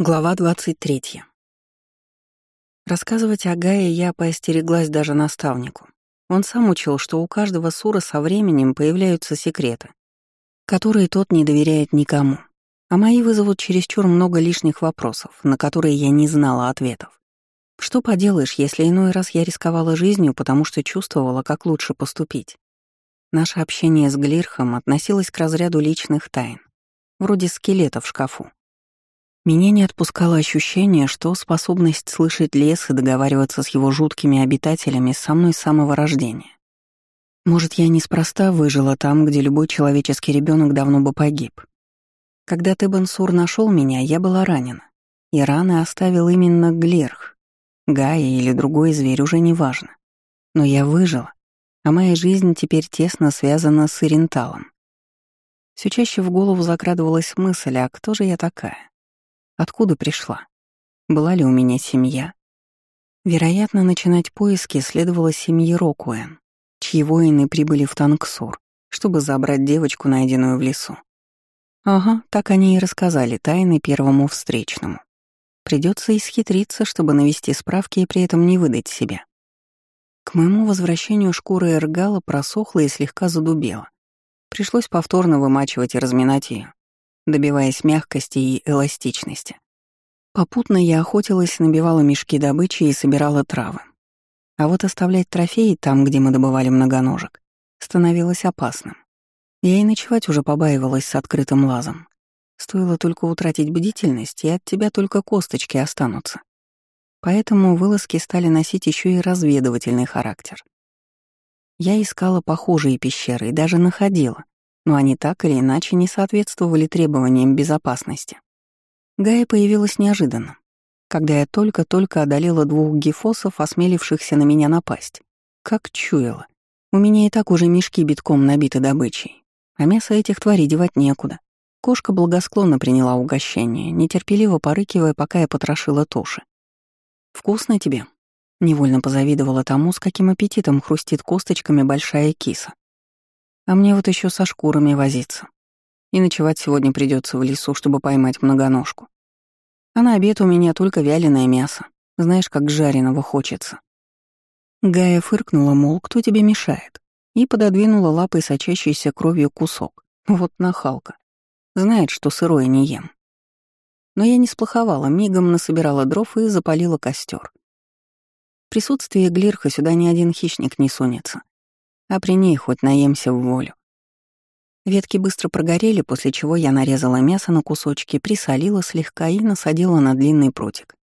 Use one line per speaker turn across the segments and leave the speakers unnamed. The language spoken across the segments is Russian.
Глава 23. Рассказывать о Гае я поостереглась даже наставнику. Он сам учил, что у каждого сура со временем появляются секреты, которые тот не доверяет никому, а мои вызовут чересчур много лишних вопросов, на которые я не знала ответов. Что поделаешь, если иной раз я рисковала жизнью, потому что чувствовала, как лучше поступить. Наше общение с Глирхом относилось к разряду личных тайн, вроде скелета в шкафу. Меня не отпускало ощущение, что способность слышать лес и договариваться с его жуткими обитателями со мной с самого рождения. Может, я неспроста выжила там, где любой человеческий ребенок давно бы погиб. Когда Тебенсур нашел меня, я была ранена. И раны оставил именно Глерх. Гая или другой зверь уже не важно. Но я выжила, а моя жизнь теперь тесно связана с Иренталом. Все чаще в голову закрадывалась мысль, а кто же я такая? Откуда пришла? Была ли у меня семья? Вероятно, начинать поиски следовало семьи Рокуэн, чьи воины прибыли в Танксур, чтобы забрать девочку, найденную в лесу. Ага, так они и рассказали тайны первому встречному. Придется исхитриться, чтобы навести справки и при этом не выдать себя. К моему возвращению шкура Эргала просохла и слегка задубела. Пришлось повторно вымачивать и разминать ее добиваясь мягкости и эластичности. Попутно я охотилась, набивала мешки добычи и собирала травы. А вот оставлять трофеи там, где мы добывали многоножек, становилось опасным. Я и ночевать уже побаивалась с открытым лазом. Стоило только утратить бдительность, и от тебя только косточки останутся. Поэтому вылазки стали носить еще и разведывательный характер. Я искала похожие пещеры и даже находила, но они так или иначе не соответствовали требованиям безопасности. Гая появилась неожиданно, когда я только-только одолела двух гифосов, осмелившихся на меня напасть. Как чуяла. У меня и так уже мешки битком набиты добычей, а мясо этих тварей девать некуда. Кошка благосклонно приняла угощение, нетерпеливо порыкивая, пока я потрошила туши. «Вкусно тебе?» Невольно позавидовала тому, с каким аппетитом хрустит косточками большая киса. А мне вот еще со шкурами возиться. И ночевать сегодня придется в лесу, чтобы поймать многоножку. А на обед у меня только вяленое мясо. Знаешь, как жареного хочется. Гая фыркнула, мол, кто тебе мешает, и пододвинула лапой сочащийся кровью кусок. Вот нахалка. Знает, что сырое не ем. Но я не сплоховала, мигом насобирала дров и запалила костер. В присутствии Глирха сюда ни один хищник не сунется а при ней хоть наемся в волю. Ветки быстро прогорели, после чего я нарезала мясо на кусочки, присолила слегка и насадила на длинный прутик.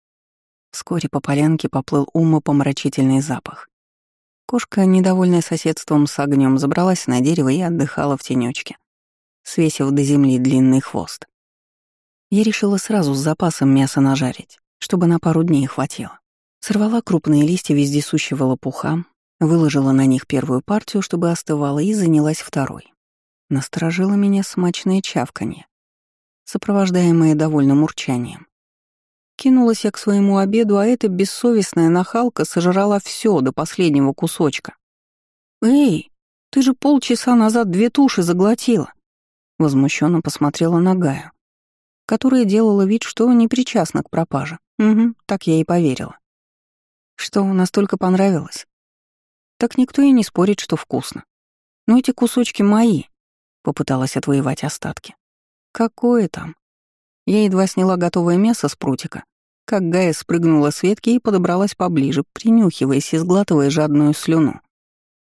Вскоре по полянке поплыл умопомрачительный запах. Кошка, недовольная соседством с огнем, забралась на дерево и отдыхала в тенечке, свесив до земли длинный хвост. Я решила сразу с запасом мяса нажарить, чтобы на пару дней хватило. Сорвала крупные листья вездесущего лопуха, Выложила на них первую партию, чтобы остывала, и занялась второй. Насторожило меня смачное чавканье, сопровождаемое довольным урчанием. Кинулась я к своему обеду, а эта бессовестная нахалка сожрала все до последнего кусочка. «Эй, ты же полчаса назад две туши заглотила!» Возмущенно посмотрела на Гаю, которая делала вид, что не причастна к пропаже. Угу, так я и поверила. Что, настолько понравилось? Так никто и не спорит, что вкусно. Но эти кусочки мои, попыталась отвоевать остатки. Какое там? Я едва сняла готовое мясо с прутика, как Гая спрыгнула с ветки и подобралась поближе, принюхиваясь и сглатывая жадную слюну.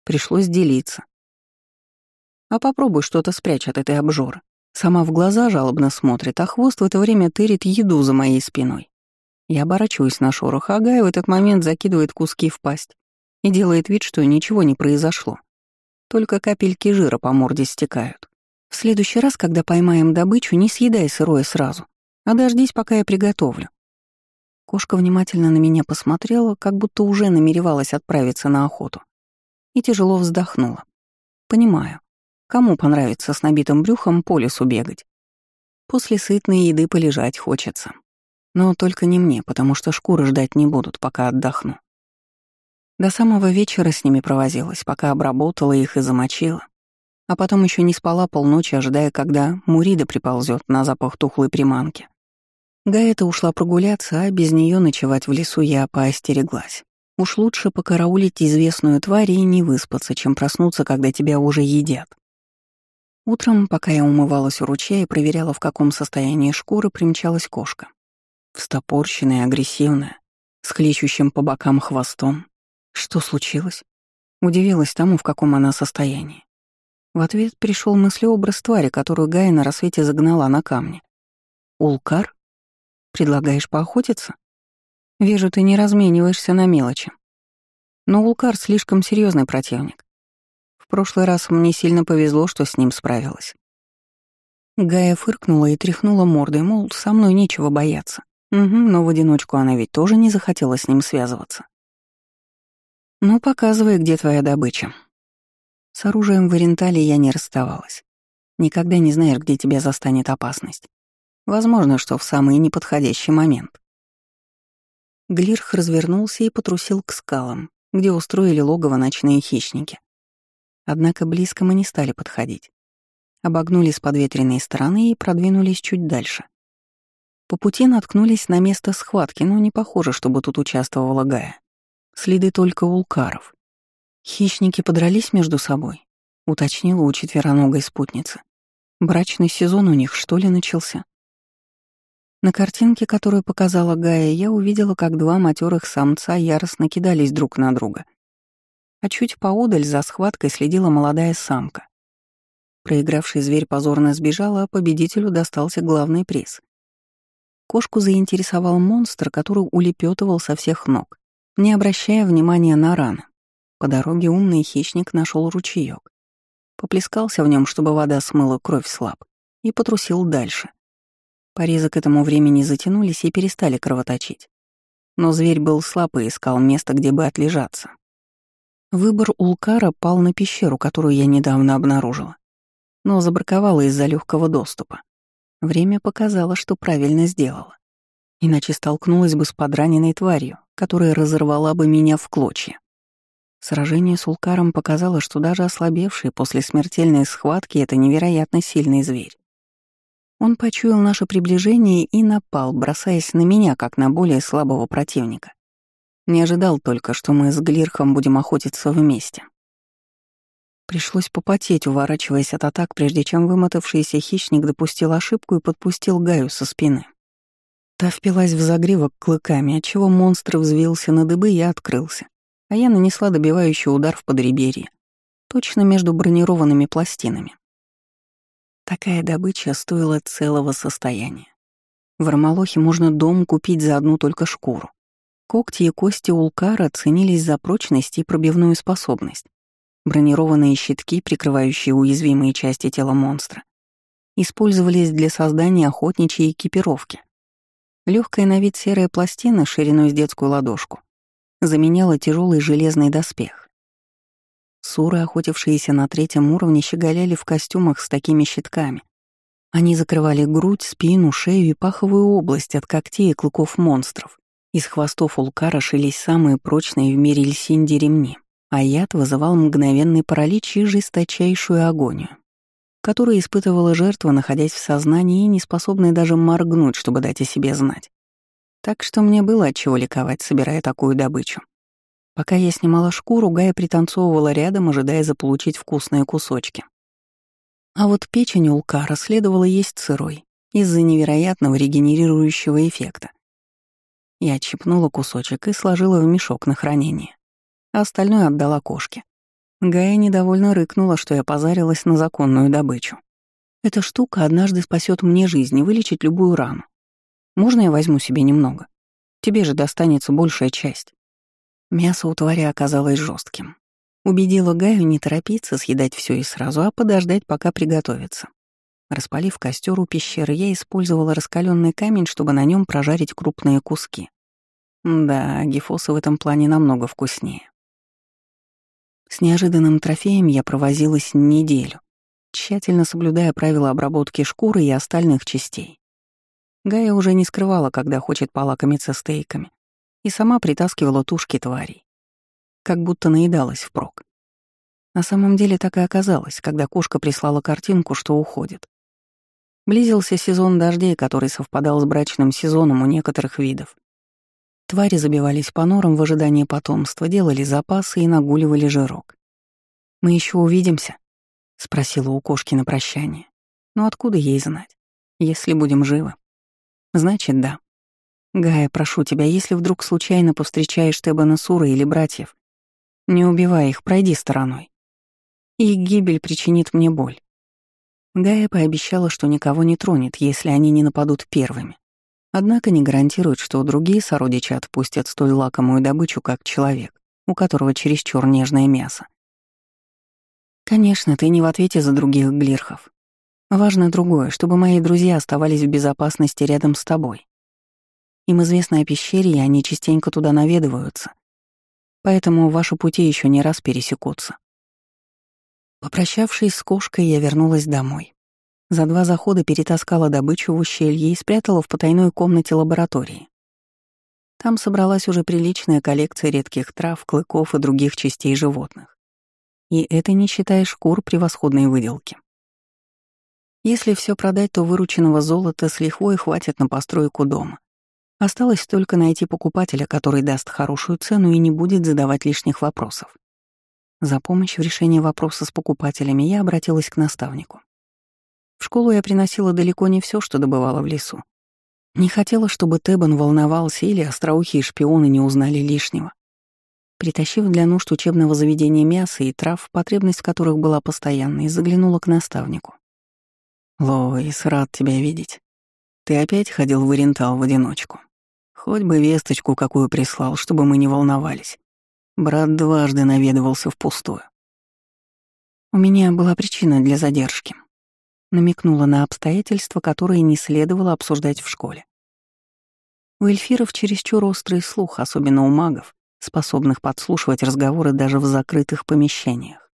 Пришлось делиться. А попробуй что-то спрячь от этой обжоры. Сама в глаза жалобно смотрит, а хвост в это время тырит еду за моей спиной. Я оборачиваюсь на шорох, а Гая в этот момент закидывает куски в пасть и делает вид, что ничего не произошло. Только капельки жира по морде стекают. В следующий раз, когда поймаем добычу, не съедай сырое сразу, а дождись, пока я приготовлю. Кошка внимательно на меня посмотрела, как будто уже намеревалась отправиться на охоту. И тяжело вздохнула. Понимаю, кому понравится с набитым брюхом по лесу бегать. После сытной еды полежать хочется. Но только не мне, потому что шкуры ждать не будут, пока отдохну. До самого вечера с ними провозилась, пока обработала их и замочила. А потом еще не спала полночи, ожидая, когда Мурида приползет на запах тухлой приманки. Гаэта ушла прогуляться, а без нее ночевать в лесу я поостереглась. Уж лучше покараулить известную тварь и не выспаться, чем проснуться, когда тебя уже едят. Утром, пока я умывалась у ручья и проверяла, в каком состоянии шкуры, примчалась кошка. Встопорщенная, агрессивная, с хлещущим по бокам хвостом. Что случилось? Удивилась тому, в каком она состоянии. В ответ пришел мыслеобраз твари, которую Гая на рассвете загнала на камни. «Улкар? Предлагаешь поохотиться? Вижу, ты не размениваешься на мелочи. Но Улкар слишком серьезный противник. В прошлый раз мне сильно повезло, что с ним справилась. Гая фыркнула и тряхнула мордой, мол, со мной нечего бояться. Угу, но в одиночку она ведь тоже не захотела с ним связываться. «Ну, показывай, где твоя добыча». С оружием в Орентале я не расставалась. Никогда не знаешь, где тебя застанет опасность. Возможно, что в самый неподходящий момент. Глирх развернулся и потрусил к скалам, где устроили логово ночные хищники. Однако близко мы не стали подходить. Обогнули с подветренной стороны и продвинулись чуть дальше. По пути наткнулись на место схватки, но не похоже, чтобы тут участвовала Гая. Следы только улкаров. Хищники подрались между собой, уточнила у четвероногой спутницы. Брачный сезон у них, что ли, начался? На картинке, которую показала Гая, я увидела, как два матерых самца яростно кидались друг на друга. А чуть поодаль за схваткой следила молодая самка. Проигравший зверь позорно сбежал, а победителю достался главный приз. Кошку заинтересовал монстр, который улепетывал со всех ног не обращая внимания на раны. По дороге умный хищник нашел ручеек. Поплескался в нем, чтобы вода смыла кровь слаб, и потрусил дальше. Порезы к этому времени затянулись и перестали кровоточить. Но зверь был слаб и искал место, где бы отлежаться. Выбор Улкара пал на пещеру, которую я недавно обнаружила, но забраковала из-за легкого доступа. Время показало, что правильно сделала. Иначе столкнулась бы с подраненной тварью, которая разорвала бы меня в клочья. Сражение с Улкаром показало, что даже ослабевший после смертельной схватки это невероятно сильный зверь. Он почуял наше приближение и напал, бросаясь на меня, как на более слабого противника. Не ожидал только, что мы с Глирхом будем охотиться вместе. Пришлось попотеть, уворачиваясь от атак, прежде чем вымотавшийся хищник допустил ошибку и подпустил Гаю со спины. Та впилась в загривок клыками, отчего монстр взвился на дыбы и открылся, а я нанесла добивающий удар в подреберье, точно между бронированными пластинами. Такая добыча стоила целого состояния. В Армалохе можно дом купить за одну только шкуру. Когти и кости улкара ценились за прочность и пробивную способность. Бронированные щитки, прикрывающие уязвимые части тела монстра, использовались для создания охотничьей экипировки. Легкая на вид серая пластина шириной с детскую ладошку заменяла тяжелый железный доспех. Суры, охотившиеся на третьем уровне, щеголяли в костюмах с такими щитками. Они закрывали грудь, спину, шею и паховую область от когтей и клыков монстров. Из хвостов улкара шились самые прочные в мире льсинди ремни, а яд вызывал мгновенный паралич и жесточайшую агонию которую испытывала жертва, находясь в сознании и не способная даже моргнуть, чтобы дать о себе знать. Так что мне было от чего ликовать, собирая такую добычу. Пока я снимала шкуру, Гая пританцовывала рядом, ожидая заполучить вкусные кусочки. А вот печень улкара следовало есть сырой, из-за невероятного регенерирующего эффекта. Я отщипнула кусочек и сложила в мешок на хранение, а остальное отдала кошке. Гая недовольно рыкнула, что я позарилась на законную добычу. Эта штука однажды спасет мне жизнь и вылечит любую рану. Можно я возьму себе немного? Тебе же достанется большая часть. Мясо у твари оказалось жестким. Убедила Гаю не торопиться съедать все и сразу, а подождать, пока приготовится. Распалив костер у пещеры, я использовала раскаленный камень, чтобы на нем прожарить крупные куски. Да, гифосы в этом плане намного вкуснее. С неожиданным трофеем я провозилась неделю, тщательно соблюдая правила обработки шкуры и остальных частей. Гая уже не скрывала, когда хочет полакомиться стейками, и сама притаскивала тушки тварей. Как будто наедалась впрок. На самом деле так и оказалось, когда кошка прислала картинку, что уходит. Близился сезон дождей, который совпадал с брачным сезоном у некоторых видов. Твари забивались по норам в ожидании потомства, делали запасы и нагуливали жирок. «Мы еще увидимся?» — спросила у кошки на прощание. «Ну откуда ей знать? Если будем живы?» «Значит, да. Гая, прошу тебя, если вдруг случайно повстречаешь Тебана Сура или братьев, не убивай их, пройди стороной. Их гибель причинит мне боль. Гая пообещала, что никого не тронет, если они не нападут первыми. Однако не гарантирует, что другие сородичи отпустят столь лакомую добычу, как человек, у которого чересчур нежное мясо. Конечно, ты не в ответе за других глирхов. Важно другое, чтобы мои друзья оставались в безопасности рядом с тобой. Им известно о пещере, и они частенько туда наведываются. Поэтому ваши пути еще не раз пересекутся. Попрощавшись с кошкой, я вернулась домой. За два захода перетаскала добычу в ущелье и спрятала в потайной комнате лаборатории. Там собралась уже приличная коллекция редких трав, клыков и других частей животных. И это не считая шкур превосходной выделки. Если все продать, то вырученного золота с лихвой хватит на постройку дома. Осталось только найти покупателя, который даст хорошую цену и не будет задавать лишних вопросов. За помощь в решении вопроса с покупателями я обратилась к наставнику. В школу я приносила далеко не все, что добывала в лесу. Не хотела, чтобы Тебан волновался или остроухие шпионы не узнали лишнего. Притащив для нужд учебного заведения мясо и трав, потребность которых была постоянной, заглянула к наставнику. «Лоис, рад тебя видеть. Ты опять ходил в Орентал в одиночку. Хоть бы весточку какую прислал, чтобы мы не волновались. Брат дважды наведывался впустую. У меня была причина для задержки. Намекнула на обстоятельства, которые не следовало обсуждать в школе. У эльфиров чересчур острый слух, особенно у магов, способных подслушивать разговоры даже в закрытых помещениях.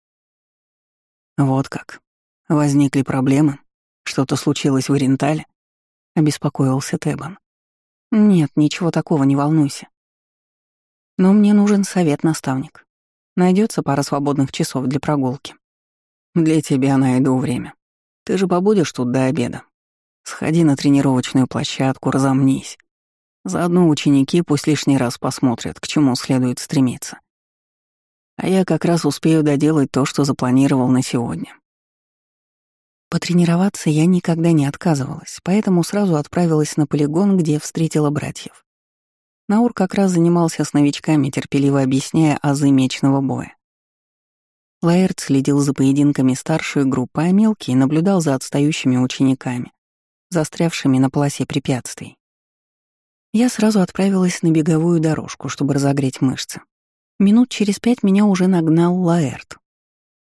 Вот как. Возникли проблемы? Что-то случилось в Орентале? Обеспокоился Тебан. Нет, ничего такого, не волнуйся. Но мне нужен совет, наставник. Найдется пара свободных часов для прогулки. Для тебя найду время. Ты же побудешь тут до обеда. Сходи на тренировочную площадку, разомнись. Заодно ученики пусть лишний раз посмотрят, к чему следует стремиться. А я как раз успею доделать то, что запланировал на сегодня. Потренироваться я никогда не отказывалась, поэтому сразу отправилась на полигон, где встретила братьев. Наур как раз занимался с новичками, терпеливо объясняя азы мечного боя. Лаэрт следил за поединками старшей группы, а мелкий наблюдал за отстающими учениками, застрявшими на полосе препятствий. Я сразу отправилась на беговую дорожку, чтобы разогреть мышцы. Минут через пять меня уже нагнал Лаэрт.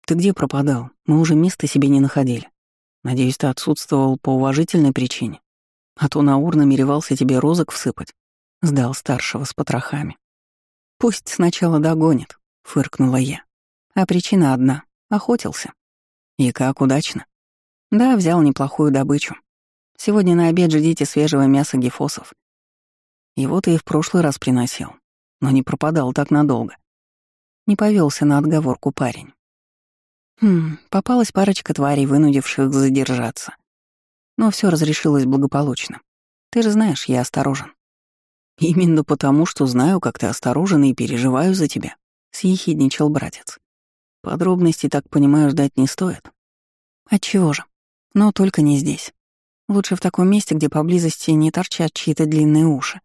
«Ты где пропадал? Мы уже места себе не находили. Надеюсь, ты отсутствовал по уважительной причине. А то Наур намеревался тебе розок всыпать. Сдал старшего с потрохами. «Пусть сначала догонит», — фыркнула я. А причина одна — охотился. И как удачно. Да, взял неплохую добычу. Сегодня на обед ждите свежего мяса гефосов. Его ты и в прошлый раз приносил, но не пропадал так надолго. Не повелся на отговорку парень. Хм, попалась парочка тварей, вынудивших задержаться. Но все разрешилось благополучно. Ты же знаешь, я осторожен. «Именно потому, что знаю, как ты осторожен и переживаю за тебя», — съехидничал братец. «Подробностей, так понимаю, ждать не стоит». «Отчего же? Но только не здесь. Лучше в таком месте, где поблизости не торчат чьи-то длинные уши».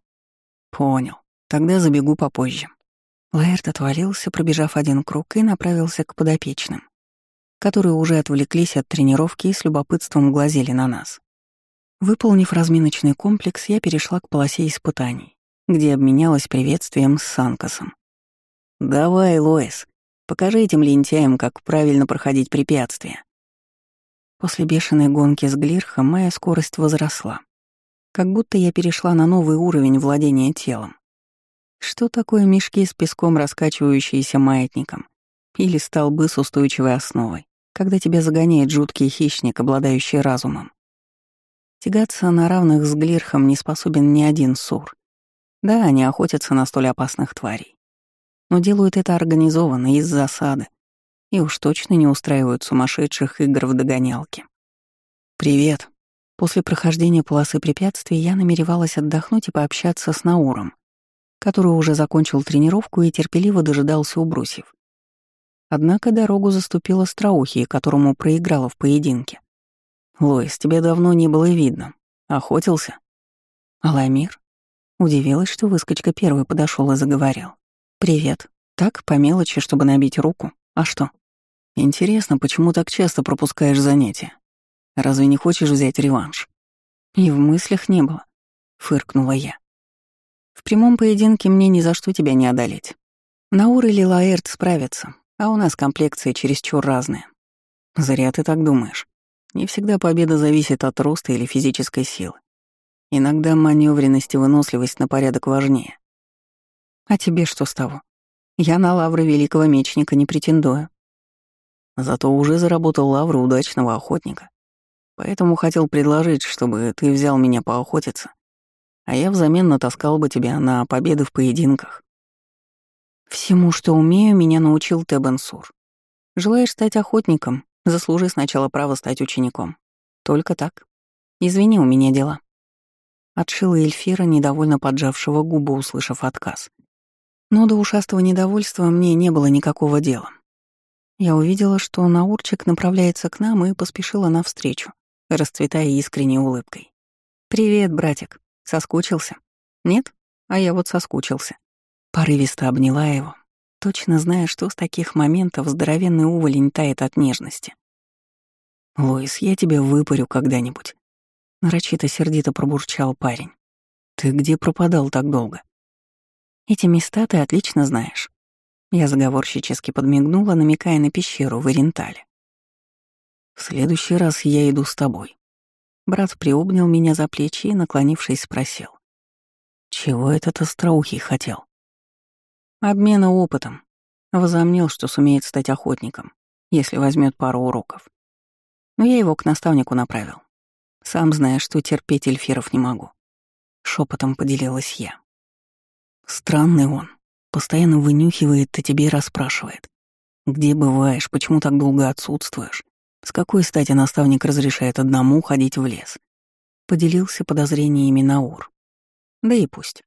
«Понял. Тогда забегу попозже». Лаэрт отвалился, пробежав один круг, и направился к подопечным, которые уже отвлеклись от тренировки и с любопытством глазели на нас. Выполнив разминочный комплекс, я перешла к полосе испытаний где обменялась приветствием с Санкасом. «Давай, Лоис, покажи этим лентяям, как правильно проходить препятствия». После бешеной гонки с Глирхом моя скорость возросла. Как будто я перешла на новый уровень владения телом. Что такое мешки с песком, раскачивающиеся маятником? Или столбы с устойчивой основой, когда тебя загоняет жуткий хищник, обладающий разумом? Тягаться на равных с Глирхом не способен ни один сур. Да, они охотятся на столь опасных тварей. Но делают это организованно, из засады. И уж точно не устраивают сумасшедших игр в догонялки. «Привет», После прохождения полосы препятствий я намеревалась отдохнуть и пообщаться с Науром, который уже закончил тренировку и терпеливо дожидался у брусьев. Однако дорогу заступила Страухи, которому проиграла в поединке. «Лоис, тебя давно не было видно. Охотился?» «Аламир?» Удивилась, что выскочка первый подошел и заговорил. «Привет. Так, по мелочи, чтобы набить руку. А что?» «Интересно, почему так часто пропускаешь занятия? Разве не хочешь взять реванш? И в мыслях не было, фыркнула я. В прямом поединке мне ни за что тебя не одолеть. Наур или Лаэрт справятся, а у нас комплекции чересчур разные. Зря ты так думаешь. Не всегда победа зависит от роста или физической силы. Иногда маневренность и выносливость на порядок важнее. А тебе что с того? Я на лавры великого мечника не претендую. Зато уже заработал лавры удачного охотника. Поэтому хотел предложить, чтобы ты взял меня поохотиться, а я взамен натаскал бы тебя на победы в поединках. Всему, что умею, меня научил Тебенсур. Желаешь стать охотником, заслужи сначала право стать учеником. Только так. Извини, у меня дела. Отшила Эльфира, недовольно поджавшего губы, услышав отказ. Но до ушастого недовольства мне не было никакого дела. Я увидела, что Наурчик направляется к нам и поспешила навстречу расцветая искренней улыбкой. «Привет, братик. Соскучился?» «Нет? А я вот соскучился». Порывисто обняла его, точно зная, что с таких моментов здоровенный уволень тает от нежности. «Лоис, я тебя выпарю когда-нибудь», — нарочито сердито пробурчал парень. «Ты где пропадал так долго?» «Эти места ты отлично знаешь». Я заговорщически подмигнула, намекая на пещеру в Орентале. В следующий раз я иду с тобой. Брат приобнял меня за плечи и, наклонившись, спросил. Чего этот остроухий хотел? Обмена опытом. Возомнил, что сумеет стать охотником, если возьмет пару уроков. Но я его к наставнику направил. Сам знаешь, что терпеть эльфиров не могу. Шепотом поделилась я. Странный он. Постоянно вынюхивает и тебе расспрашивает. Где бываешь, почему так долго отсутствуешь? С какой стати наставник разрешает одному ходить в лес? Поделился подозрениями Наур. Да и пусть.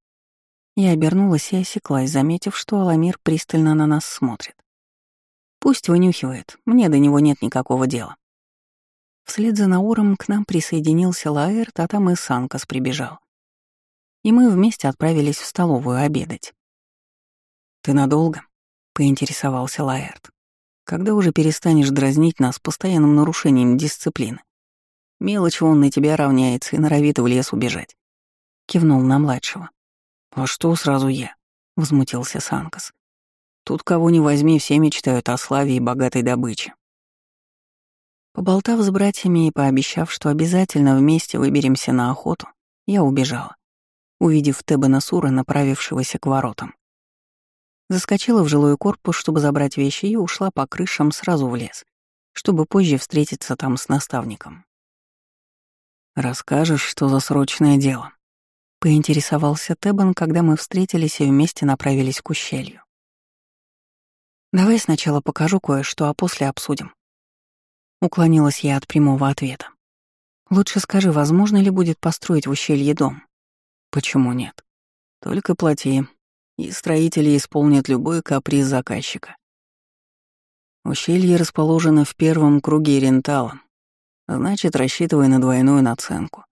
Я обернулась и осеклась, заметив, что Аламир пристально на нас смотрит. Пусть вынюхивает, мне до него нет никакого дела. Вслед за Науром к нам присоединился Лаэрт, а там и Санкас прибежал. И мы вместе отправились в столовую обедать. «Ты надолго?» — поинтересовался Лаэрт. Когда уже перестанешь дразнить нас постоянным нарушением дисциплины? Мелочь он на тебя равняется и норовит в лес убежать. Кивнул на младшего. «А что сразу я?» — возмутился Санкас. «Тут кого ни возьми, все мечтают о славе и богатой добыче». Поболтав с братьями и пообещав, что обязательно вместе выберемся на охоту, я убежала, увидев Теба Насура, направившегося к воротам. Заскочила в жилой корпус, чтобы забрать вещи, и ушла по крышам сразу в лес, чтобы позже встретиться там с наставником. «Расскажешь, что за срочное дело?» — поинтересовался Тебан, когда мы встретились и вместе направились к ущелью. «Давай сначала покажу кое-что, а после обсудим». Уклонилась я от прямого ответа. «Лучше скажи, возможно ли будет построить в ущелье дом?» «Почему нет? Только плати, и строители исполнят любой каприз заказчика. Ущелье расположено в первом круге рентала, значит, рассчитывай на двойную наценку.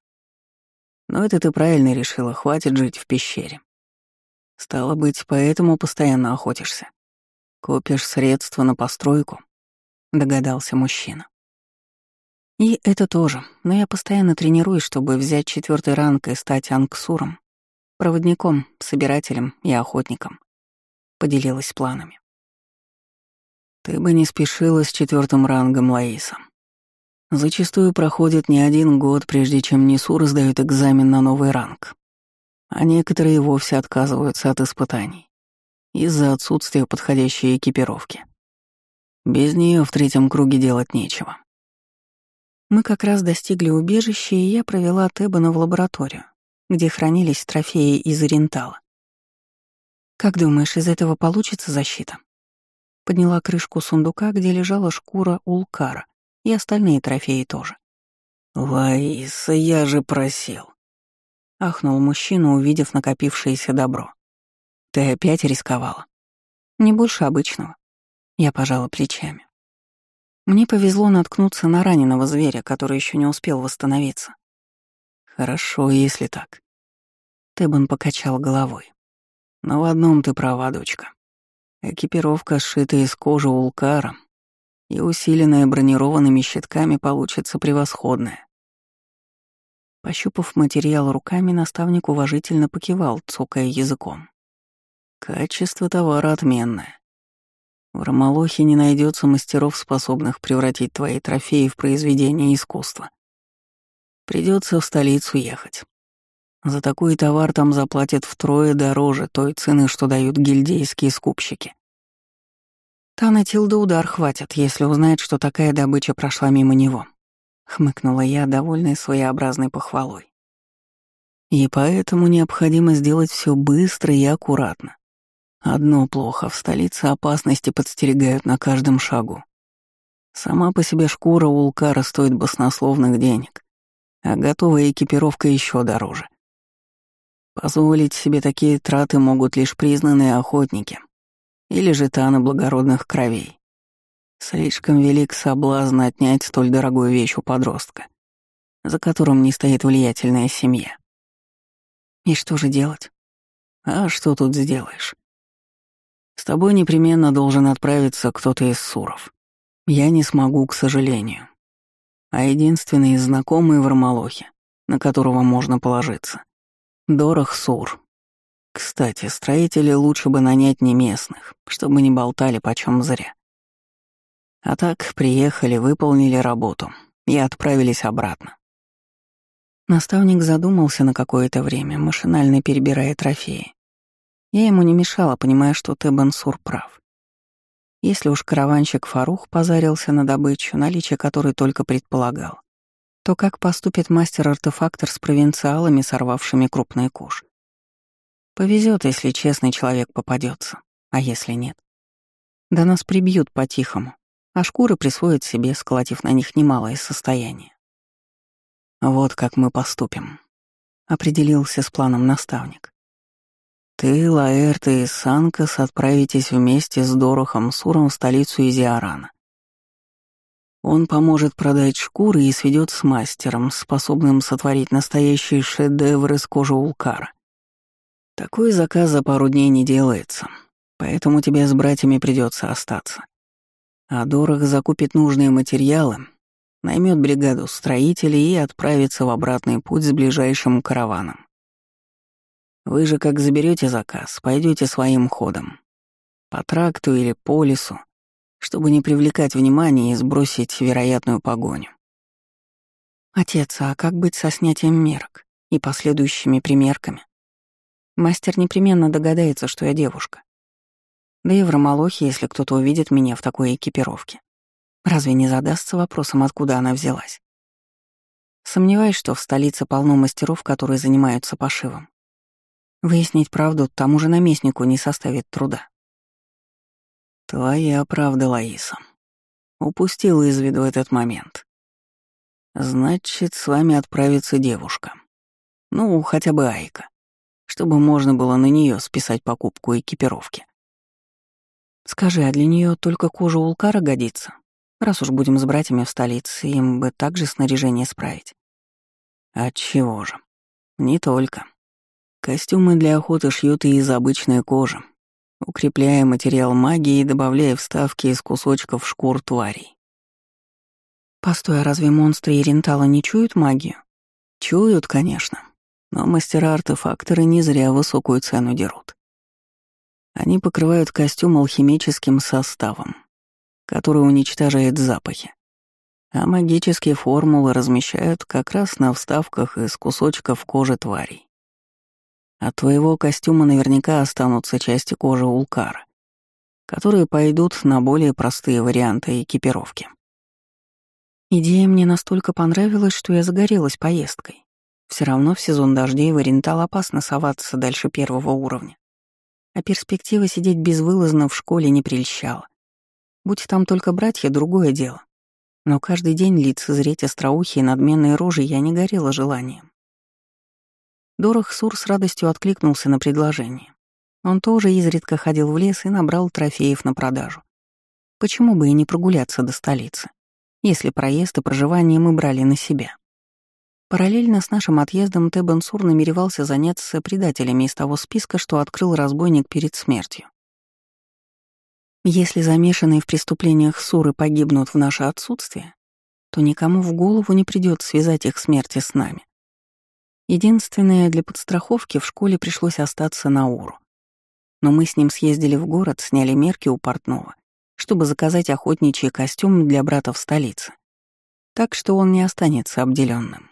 Но это ты правильно решила, хватит жить в пещере. Стало быть, поэтому постоянно охотишься. Копишь средства на постройку, догадался мужчина. И это тоже, но я постоянно тренируюсь, чтобы взять четвертый ранг и стать анксуром, Проводником, собирателем и охотником. Поделилась планами. Ты бы не спешила с четвертым рангом, Лаиса. Зачастую проходит не один год, прежде чем НИСУ раздают экзамен на новый ранг. А некоторые вовсе отказываются от испытаний из-за отсутствия подходящей экипировки. Без нее в третьем круге делать нечего. Мы как раз достигли убежища, и я провела Тебана в лабораторию, где хранились трофеи из Орентала. «Как думаешь, из этого получится защита?» Подняла крышку сундука, где лежала шкура улкара, и остальные трофеи тоже.
«Лаиса, я же просил!» — ахнул мужчина, увидев накопившееся добро. «Ты опять рисковала?»
«Не больше обычного». Я пожала плечами. Мне повезло наткнуться на раненого зверя, который еще не успел восстановиться.
«Хорошо, если так».
Тебан покачал головой.
«Но в одном ты права, дочка. Экипировка, сшитая из кожи улкара и усиленная бронированными щитками, получится превосходная.
Пощупав материал руками, наставник уважительно покивал, цокая языком.
Качество товара отменное. В Ромолохе не найдется мастеров, способных превратить твои трофеи в произведение искусства. Придется в столицу ехать. За такой товар там заплатят втрое дороже той цены, что дают гильдейские скупщики.
Тана Тилда удар хватит, если узнает, что такая добыча прошла мимо него. Хмыкнула я, довольная своеобразной похвалой.
И поэтому необходимо сделать все быстро и аккуратно. Одно плохо, в столице опасности подстерегают на каждом шагу. Сама по себе шкура у Улкара стоит баснословных денег, а готовая экипировка еще дороже. Позволить себе такие траты могут лишь признанные охотники или же таны благородных кровей. Слишком велик соблазн отнять столь дорогую вещь у подростка, за которым не стоит влиятельная семья.
И что же делать?
А что тут сделаешь? С тобой непременно должен отправиться кто-то из суров. Я не смогу, к сожалению. А единственный знакомый в Армалохе, на которого можно положиться, Дорох Сур. Кстати, строители лучше бы нанять не местных, чтобы не болтали почем зря. А так приехали, выполнили работу и отправились обратно.
Наставник задумался на какое-то время, машинально перебирая трофеи. Я ему не мешала, понимая, что Тебансур прав. Если уж караванщик Фарух позарился на добычу, наличие которой только предполагал, то как поступит мастер-артефактор с провинциалами, сорвавшими крупный куш? Повезет, если честный человек попадется, а если нет. Да нас прибьют по-тихому, а шкуры присвоят себе, сколотив на них немалое состояние.
Вот как мы поступим, определился с планом наставник. Ты, Лаэрт и Санкас отправитесь вместе с Дорохом Суром в столицу Изиарана. Он поможет продать шкуры и сведет с мастером, способным сотворить настоящий шедевр из кожи улкара. Такой заказ за пару дней не делается, поэтому тебе с братьями придется остаться. А Дорох закупит нужные материалы, наймет бригаду строителей и отправится в обратный путь с ближайшим караваном. Вы же, как заберете заказ, пойдете своим ходом. По тракту или по лесу, чтобы не привлекать внимания и сбросить вероятную погоню.
Отец, а как быть со снятием мерок и последующими примерками? Мастер непременно догадается, что я девушка. Да и в Ромолохе, если кто-то увидит меня в такой экипировке. Разве не задастся вопросом, откуда она взялась? Сомневаюсь, что в столице полно мастеров, которые занимаются пошивом. Выяснить правду тому же наместнику не составит труда.
Твоя правда, Лаиса. Упустила из виду этот момент. Значит, с вами отправится девушка. Ну, хотя бы Айка, чтобы можно было на нее списать покупку экипировки.
Скажи, а для нее только кожа улкара годится? Раз уж будем с братьями в столице, им бы также снаряжение справить.
Отчего же? Не только. Костюмы для охоты шьют и из обычной кожи, укрепляя материал магии и добавляя вставки из кусочков шкур тварей.
Постой, а разве монстры и рентала не чуют магию?
Чуют, конечно, но мастера-артефакторы не зря высокую цену дерут. Они покрывают костюм алхимическим составом, который уничтожает запахи, а магические формулы размещают как раз на вставках из кусочков кожи тварей. От твоего костюма наверняка останутся части кожи улкара, которые пойдут на более простые варианты экипировки.
Идея мне настолько понравилась, что я загорелась поездкой. Все равно в сезон дождей в Орентал опасно соваться дальше первого уровня. А перспектива сидеть безвылазно в школе не прельщала. Будь там только братья, другое дело. Но каждый день лицезреть остроухие надменные рожи я не горела желанием. Дорох Сур с радостью откликнулся на предложение. Он тоже изредка ходил в лес и набрал трофеев на продажу. Почему бы и не прогуляться до столицы, если проезд и проживание мы брали на себя? Параллельно с нашим отъездом Тебен Сур намеревался заняться предателями из того списка, что открыл разбойник перед смертью. Если замешанные в преступлениях Суры погибнут в наше отсутствие, то никому в голову не придет связать их смерти с нами. Единственное, для подстраховки в школе пришлось остаться на Уру. Но мы с ним съездили в город, сняли мерки у портного, чтобы заказать охотничий костюм для брата в столице. Так что он не останется обделенным.